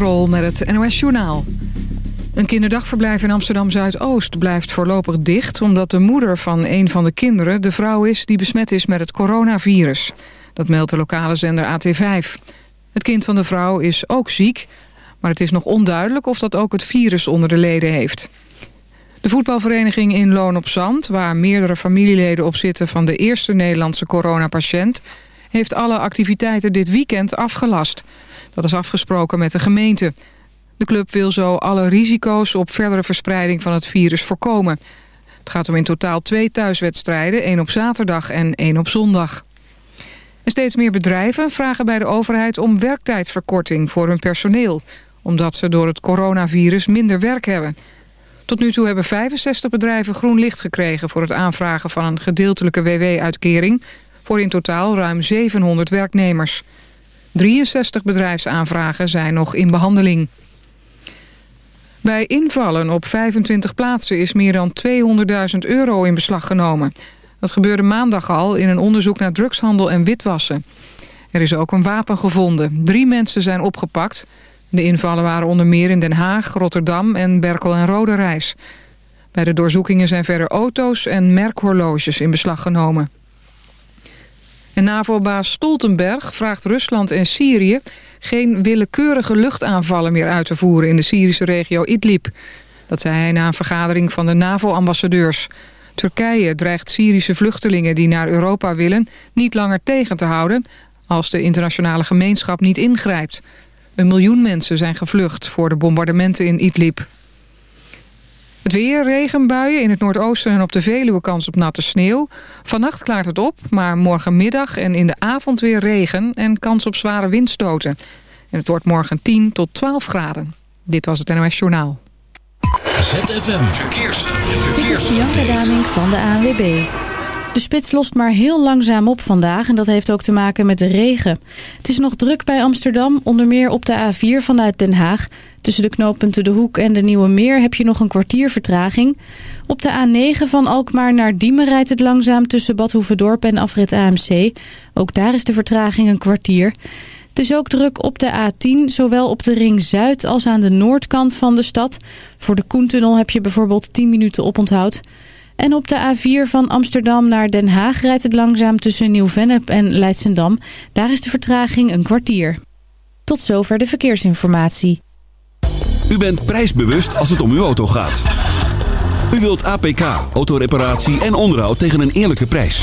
Met het NOS Journaal. Een kinderdagverblijf in Amsterdam-Zuidoost blijft voorlopig dicht... omdat de moeder van een van de kinderen de vrouw is die besmet is met het coronavirus. Dat meldt de lokale zender AT5. Het kind van de vrouw is ook ziek, maar het is nog onduidelijk... of dat ook het virus onder de leden heeft. De voetbalvereniging in Loon op Zand, waar meerdere familieleden op zitten... van de eerste Nederlandse coronapatiënt... heeft alle activiteiten dit weekend afgelast... Dat is afgesproken met de gemeente. De club wil zo alle risico's op verdere verspreiding van het virus voorkomen. Het gaat om in totaal twee thuiswedstrijden, één op zaterdag en één op zondag. Steeds meer bedrijven vragen bij de overheid om werktijdverkorting voor hun personeel... omdat ze door het coronavirus minder werk hebben. Tot nu toe hebben 65 bedrijven groen licht gekregen... voor het aanvragen van een gedeeltelijke WW-uitkering... voor in totaal ruim 700 werknemers. 63 bedrijfsaanvragen zijn nog in behandeling. Bij invallen op 25 plaatsen is meer dan 200.000 euro in beslag genomen. Dat gebeurde maandag al in een onderzoek naar drugshandel en witwassen. Er is ook een wapen gevonden. Drie mensen zijn opgepakt. De invallen waren onder meer in Den Haag, Rotterdam en Berkel en Roderijs. Bij de doorzoekingen zijn verder auto's en merkhorloges in beslag genomen. En NAVO-baas Stoltenberg vraagt Rusland en Syrië... geen willekeurige luchtaanvallen meer uit te voeren in de Syrische regio Idlib. Dat zei hij na een vergadering van de NAVO-ambassadeurs. Turkije dreigt Syrische vluchtelingen die naar Europa willen... niet langer tegen te houden als de internationale gemeenschap niet ingrijpt. Een miljoen mensen zijn gevlucht voor de bombardementen in Idlib. Het weer, regenbuien in het noordoosten en op de Veluwe kans op natte sneeuw. Vannacht klaart het op, maar morgenmiddag en in de avond weer regen... en kans op zware windstoten. En het wordt morgen 10 tot 12 graden. Dit was het NOS Journaal. ZFM Verkeers. Dit is Bianca Daming van de ANWB. De spits lost maar heel langzaam op vandaag en dat heeft ook te maken met de regen. Het is nog druk bij Amsterdam, onder meer op de A4 vanuit Den Haag. Tussen de knooppunten De Hoek en de Nieuwe Meer heb je nog een kwartier vertraging. Op de A9 van Alkmaar naar Diemen rijdt het langzaam tussen Bad Hoevedorp en afrit AMC. Ook daar is de vertraging een kwartier. Het is ook druk op de A10, zowel op de Ring Zuid als aan de noordkant van de stad. Voor de Koentunnel heb je bijvoorbeeld 10 minuten oponthoud. En op de A4 van Amsterdam naar Den Haag rijdt het langzaam tussen Nieuw-Vennep en Leidsendam. Daar is de vertraging een kwartier. Tot zover de verkeersinformatie. U bent prijsbewust als het om uw auto gaat. U wilt APK, autoreparatie en onderhoud tegen een eerlijke prijs.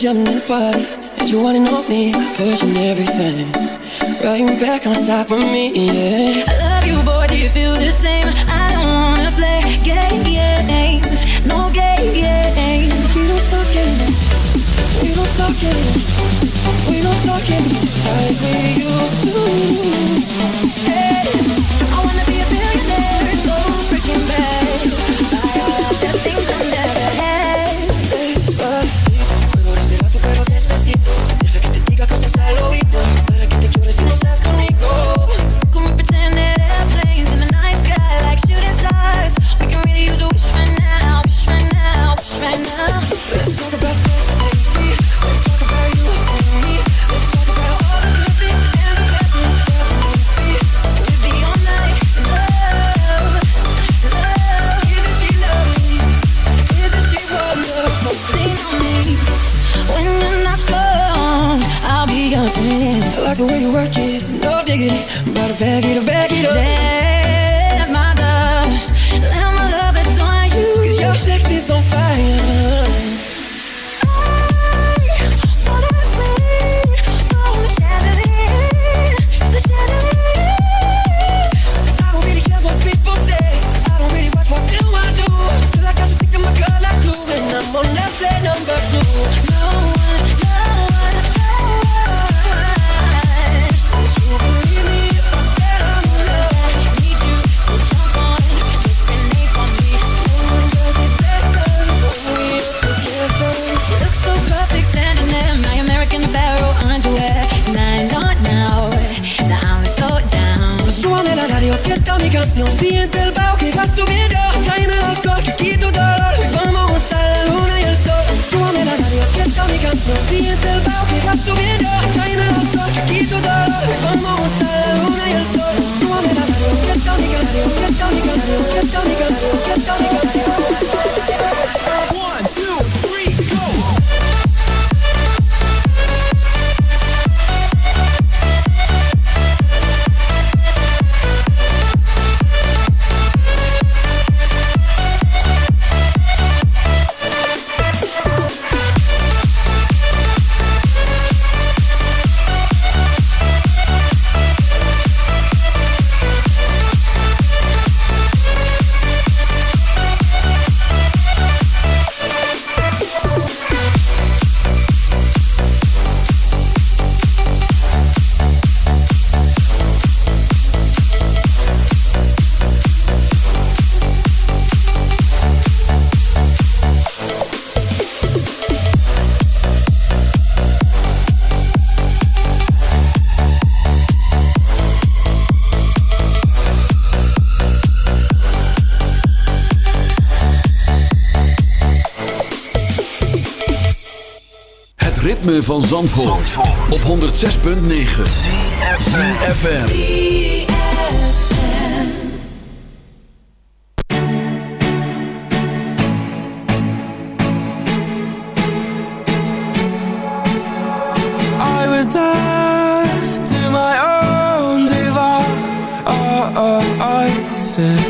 jumping in the party, and you wanting on me, pushing everything right back on top of me. Yeah. I love you, boy. Do you feel the same? I don't wanna play games, no games. We don't talk games, we don't talk games, we don't talk games like we used to. van Zandvoort, Zandvoort. op 106.9 CFFM I was left to my own devil oh, oh, oh, I said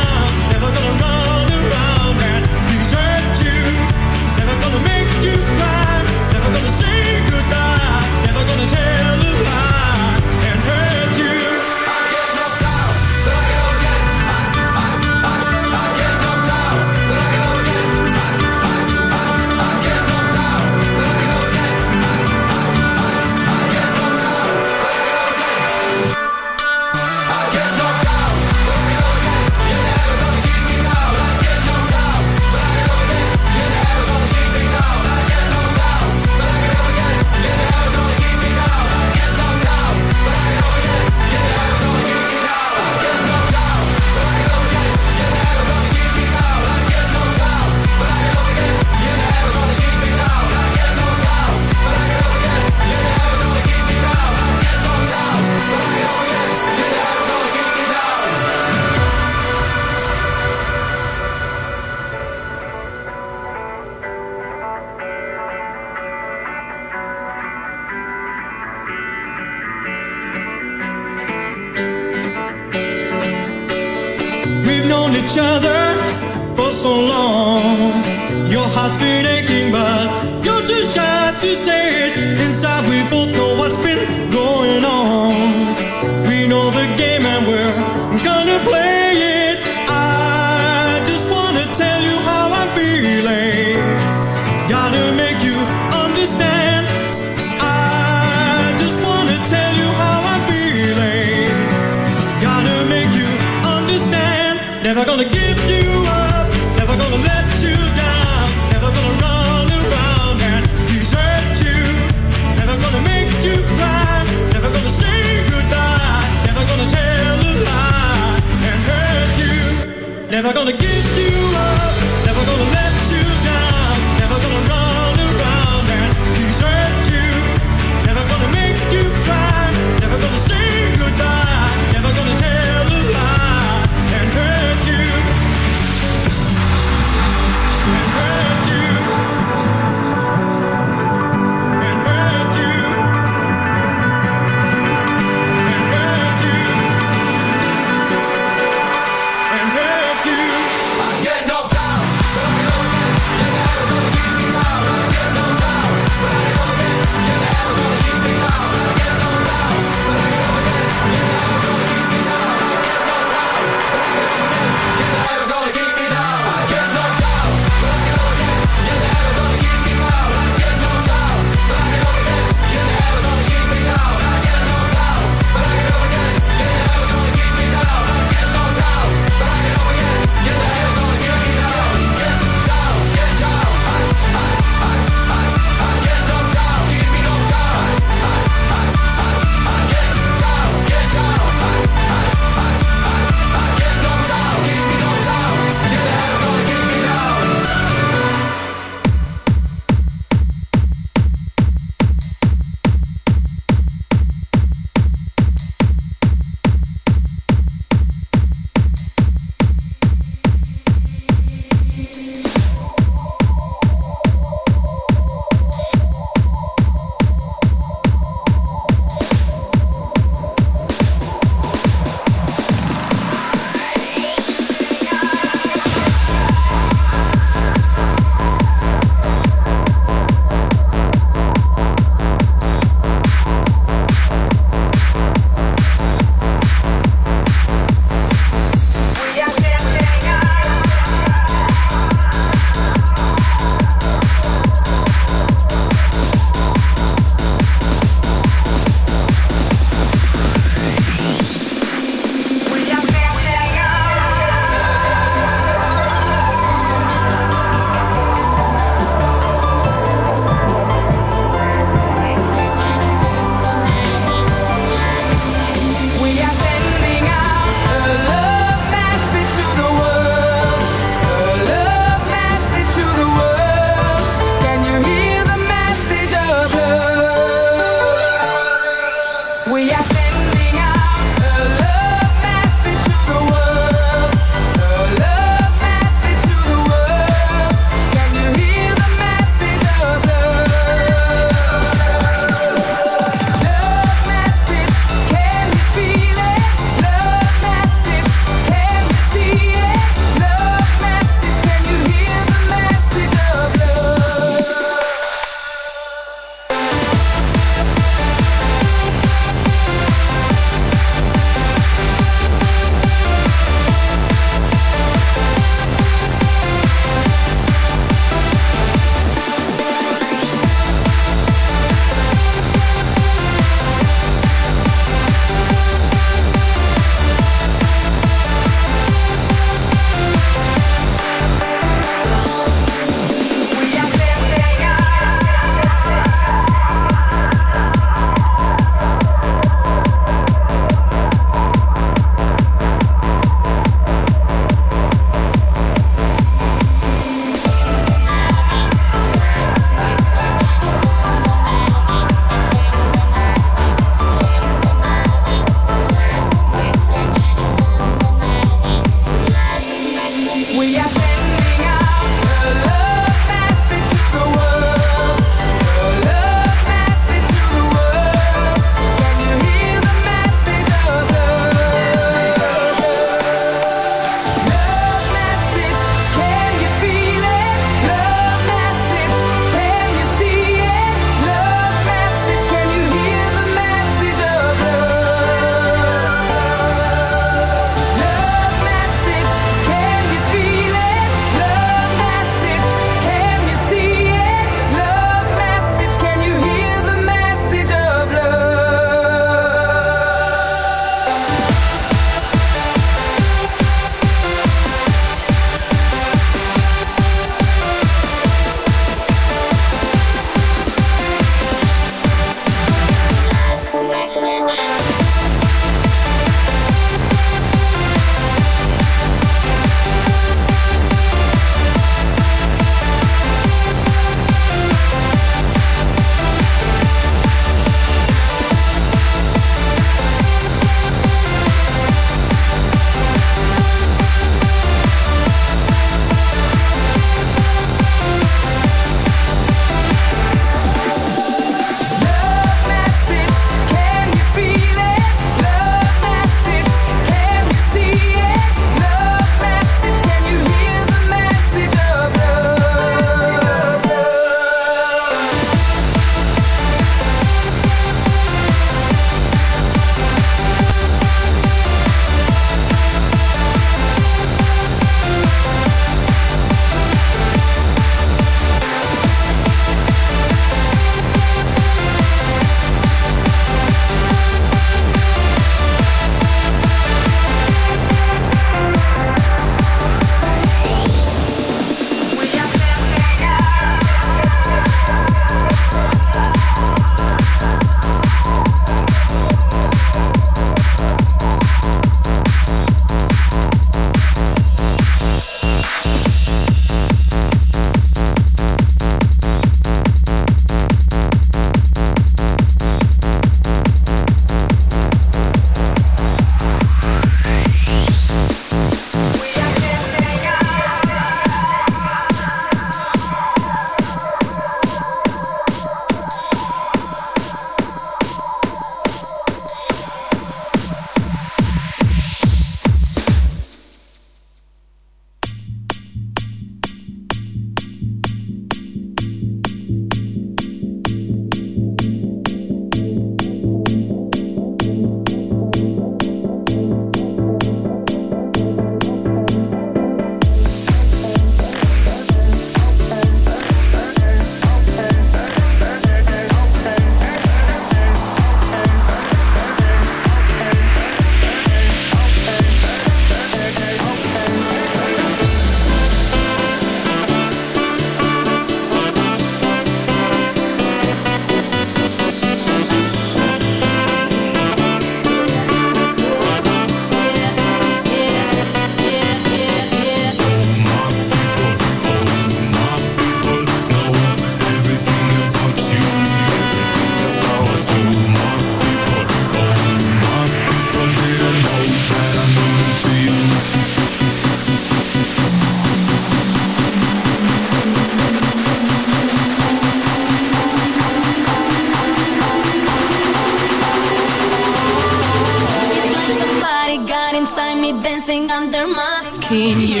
15 years.